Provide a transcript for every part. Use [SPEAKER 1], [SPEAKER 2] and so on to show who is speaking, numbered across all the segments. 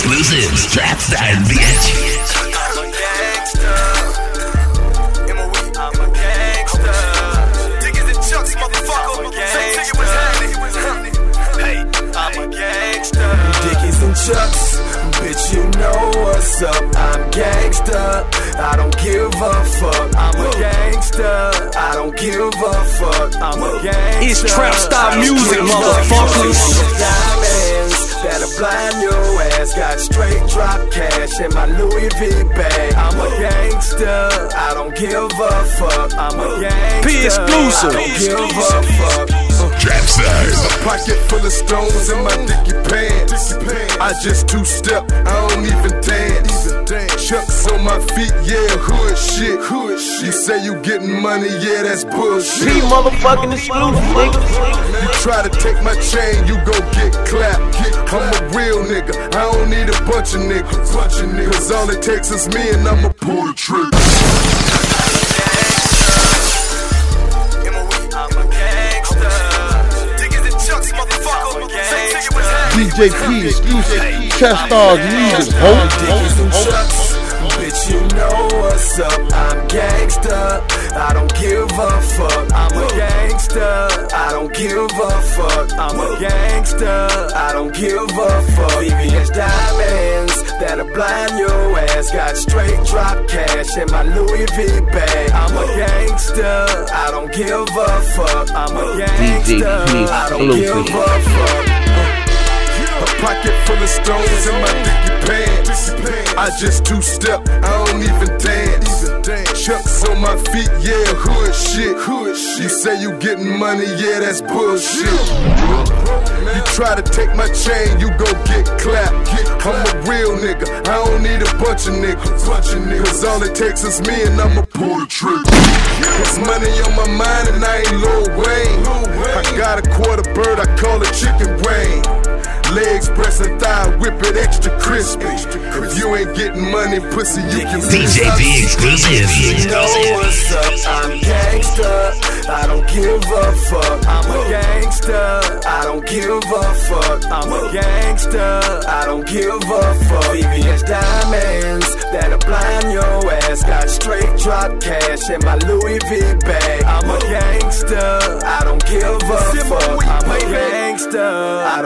[SPEAKER 1] exclusives. Trap style, bitch.
[SPEAKER 2] I'm a gangster. I'm a gangster. Dickies and Chucks, motherfucker. Say to you what's happening. Hey, I'm a gangster.
[SPEAKER 3] Dickies and Chucks, bitch, you know what's up. I'm gangsta. I don't give a fuck. I'm a gangsta. I don't give a fuck. I'm a gangsta.
[SPEAKER 4] It's trap style music, motherfuckers.
[SPEAKER 3] Fuck. Diamonds that'll blind your ass. Got straight drop cash in my Louis V bag. I'm a gangsta. I don't give a fuck. I'm a gangsta.
[SPEAKER 4] P exclusive.
[SPEAKER 3] I don't give a fuck.
[SPEAKER 1] Trap style.
[SPEAKER 5] Pocket full of stones in my dicky pants. I just two step, I don't even dance. Chucks on my feet, yeah, hood shit. You say you getting money, yeah, that's bullshit.
[SPEAKER 4] P motherfucking exclusive, nigga.
[SPEAKER 5] You try to take my chain, you go get clapped. I'm a real nigga, I don't need a bunch of niggas. Cause all it takes is me and I'ma pull the trigger.
[SPEAKER 2] M.O.E. A gangster. Dickies and Chucks, motherfucker. Say to you what's happening.
[SPEAKER 6] DJ P exclusive Chest Stars music, ho.
[SPEAKER 3] And Chucks. Bitch, you know what's up. I'm. I don't give a fuck. I'm a gangsta. I don't give a fuck. I'm a gangsta. I don't give a fuck. VVS diamonds that'll blind your ass. Got straight drop cash in my Louis V bag. I'm a gangsta. I don't give a fuck. I'm a gangsta.
[SPEAKER 6] P
[SPEAKER 3] I don't give a fuck.
[SPEAKER 5] A pocket full of stones in my dicky pants. I just two step, I don't even dance. My feet, yeah, hood shit. You say you getting money, yeah, that's bullshit. You try to take my chain, you go get clapped. I'm a real nigga, I don't need a bunch of niggas. Cause all it takes is me and I'ma pull the trigger. It's money on my mind and I ain't Lil Wayne. And thigh, whip it extra crispy. If you ain't getting money, pussy, you can
[SPEAKER 1] DJ P exclusive.
[SPEAKER 3] You know what's up, I'm gangsta. I don't give a fuck. I'm a gangsta. I don't give a fuck. I'm a gangsta. I don't give a fuck. VVS diamonds that'll blind your ass. Got straight drop cash in my Louis V bag. I'm a gangsta. I don't give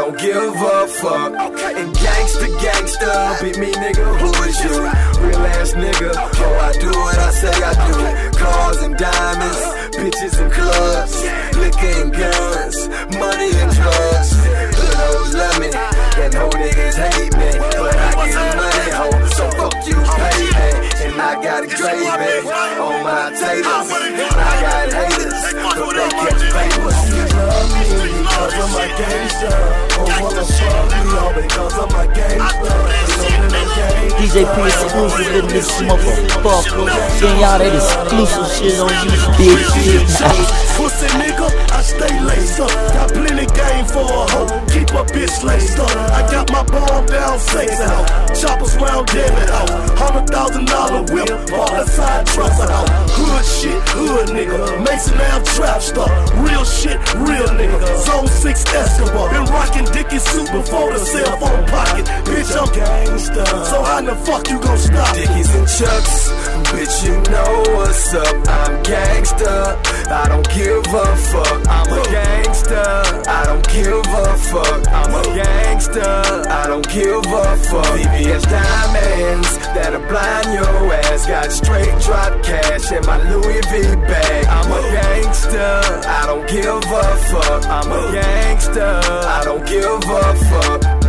[SPEAKER 3] don't give a fuck. And gangsta, gangsta, beat me, nigga. Who is you? Real ass nigga. Oh, I do what I say I do. Cars and diamonds, bitches and clubs, liquor and guns, money and drugs. Hood hoes love me, and hoe niggas hate me. But I get money, hoe, so fuck you, pay me. And I got a gravy eh, on my taters. I got haters, but they catch papers. Gangster.
[SPEAKER 7] DJ P exclusive in this motherfucker. Seeing y'all that exclusive shit on you, bitch.
[SPEAKER 8] Pussy nigga, I stay laced up. Got plenty game for a hoe. Keep a bitch laced up. I got my bomb down safe out. Choppers round it out. Hundred thousand dollar whip. All the side trucks out. Hood shit, hood nigga. Mason Ave trap star. Real shit, real 6 Escobar. Been rocking Dickie suit before the cell phone pocket. Bitch, I'm gangsta. So how the fuck you gon' stop?
[SPEAKER 3] Dickies and Chucks, bitch, you know what's up. I'm gangsta. I don't give a fuck. I'm a gangsta. I don't give a fuck. Gangsta. I don't give a fuck. VVS diamonds that'll blind your ass. Got straight drop cash in my Louis V bag. I'm a gangsta. I don't give a fuck. I'm a gangsta. I don't give a fuck.